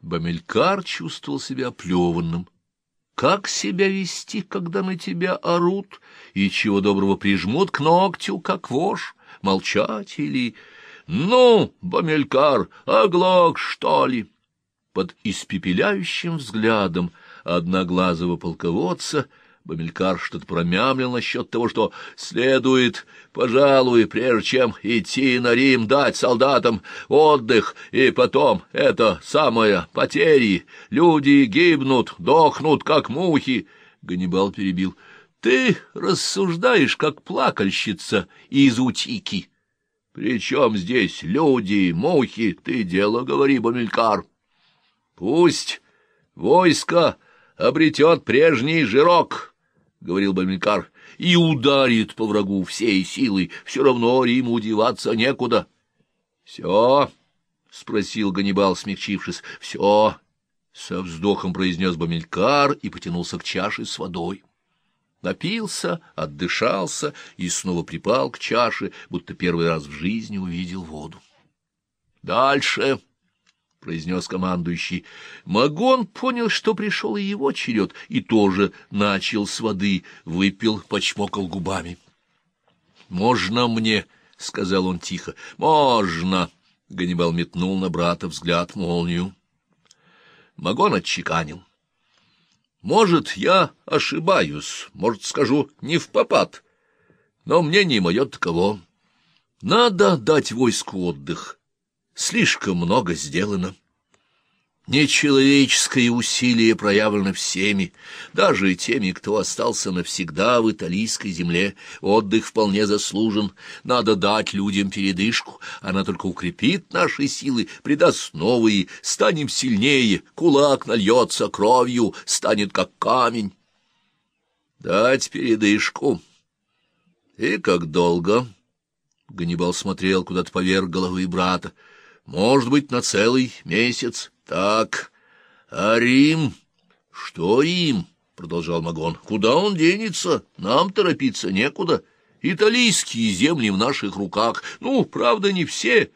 Бамелькар чувствовал себя оплеванным. Как себя вести, когда на тебя орут, и чего доброго прижмут к ногтю, как вошь? Молчать или... «Ну, Бамелькар, оглох, что ли?» Под испепеляющим взглядом одноглазого полководца Бамелькар что-то промямлил насчет того, что следует, пожалуй, прежде чем идти на Рим, дать солдатам отдых, и потом это самое потери. Люди гибнут, дохнут, как мухи. Ганнибал перебил. Ты рассуждаешь, как плакальщица из утики. Причем здесь люди, мухи, ты дело говори, Бамелькар. Пусть войско обретет прежний жирок, — говорил Бальмикар, — и ударит по врагу всей силой, все равно Риму деваться некуда. — Все? — спросил Ганнибал, смягчившись. — Все, — со вздохом произнес Бамилькар и потянулся к чаше с водой. Напился, отдышался и снова припал к чаше, будто первый раз в жизни увидел воду. — Дальше! — произнес командующий. Магон понял, что пришел и его черед, и тоже начал с воды, выпил, почмокал губами. — Можно мне? — сказал он тихо. — Можно! — Ганнибал метнул на брата взгляд молнию. Магон отчеканил. — Может, я ошибаюсь, может, скажу не в попад, но мне не мое таково. Надо дать войску отдых Слишком много сделано. Нечеловеческое усилие проявлено всеми, даже теми, кто остался навсегда в италийской земле. Отдых вполне заслужен. Надо дать людям передышку. Она только укрепит наши силы, придаст новые, станем сильнее, кулак нальется кровью, станет как камень. Дать передышку. И как долго? Ганнибал смотрел куда-то поверх головы брата. Может быть, на целый месяц. Так. А Рим? Что Рим? Продолжал Магон. Куда он денется? Нам торопиться некуда. Италийские земли в наших руках. Ну, правда, не все.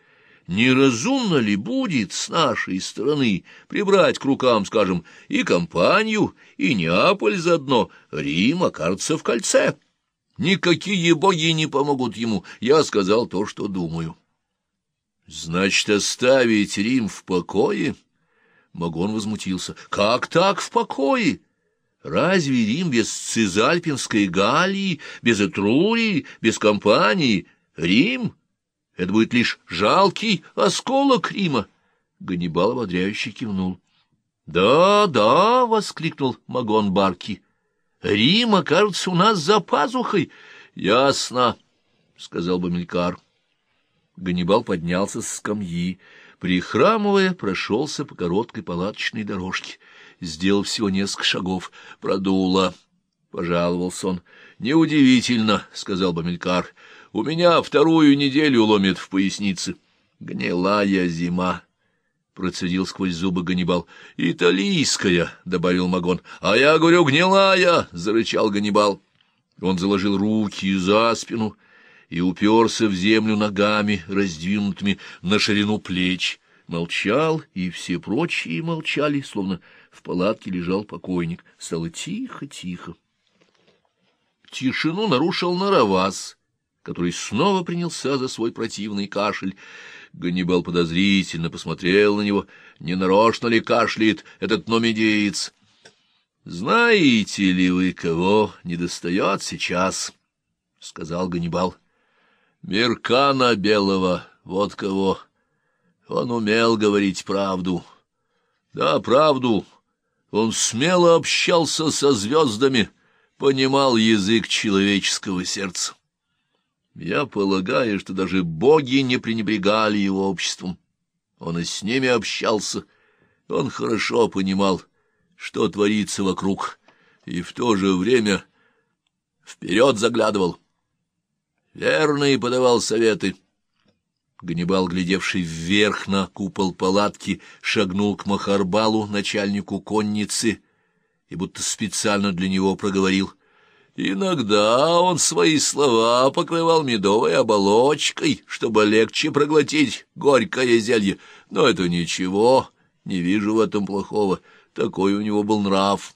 Неразумно ли будет с нашей стороны прибрать к рукам, скажем, и компанию, и Неаполь заодно? Рим окажется в кольце. Никакие боги не помогут ему. Я сказал то, что думаю. Значит, оставить Рим в покое? Магон возмутился. Как так в покое? Разве Рим без Цизальпинской Галлии, без Этрурии, без компании? Рим? Это будет лишь жалкий осколок Рима. Ганнибал ободряюще кивнул. «Да, да!» — воскликнул Магон Барки. «Рим окажется у нас за пазухой!» «Ясно!» — сказал Бамилькар. Ганнибал поднялся с скамьи, прихрамывая, прошелся по короткой палаточной дорожке, сделал всего несколько шагов, продуло. Пожаловался он. — Неудивительно, — сказал Бамилькар, — у меня вторую неделю ломит в пояснице. — Гнилая зима, — процедил сквозь зубы Ганнибал. — Италийская, — добавил Магон. — А я говорю, гнилая, — зарычал Ганнибал. Он заложил руки за спину и уперся в землю ногами, раздвинутыми на ширину плеч. Молчал, и все прочие молчали, словно в палатке лежал покойник. Стало тихо-тихо. Тишину нарушил Наравас, который снова принялся за свой противный кашель. Ганнибал подозрительно посмотрел на него. Не нарочно ли кашляет этот номедеец? — Знаете ли вы, кого недостает сейчас? — сказал Ганнибал. Меркана Белого, вот кого. Он умел говорить правду. Да, правду. Он смело общался со звездами, понимал язык человеческого сердца. Я полагаю, что даже боги не пренебрегали его обществом. Он и с ними общался. Он хорошо понимал, что творится вокруг, и в то же время вперед заглядывал верный подавал советы. Ганнибал, глядевший вверх на купол палатки, шагнул к Махарбалу, начальнику конницы, и будто специально для него проговорил. Иногда он свои слова покрывал медовой оболочкой, чтобы легче проглотить горькое зелье, но это ничего, Не вижу в этом плохого. Такой у него был нрав.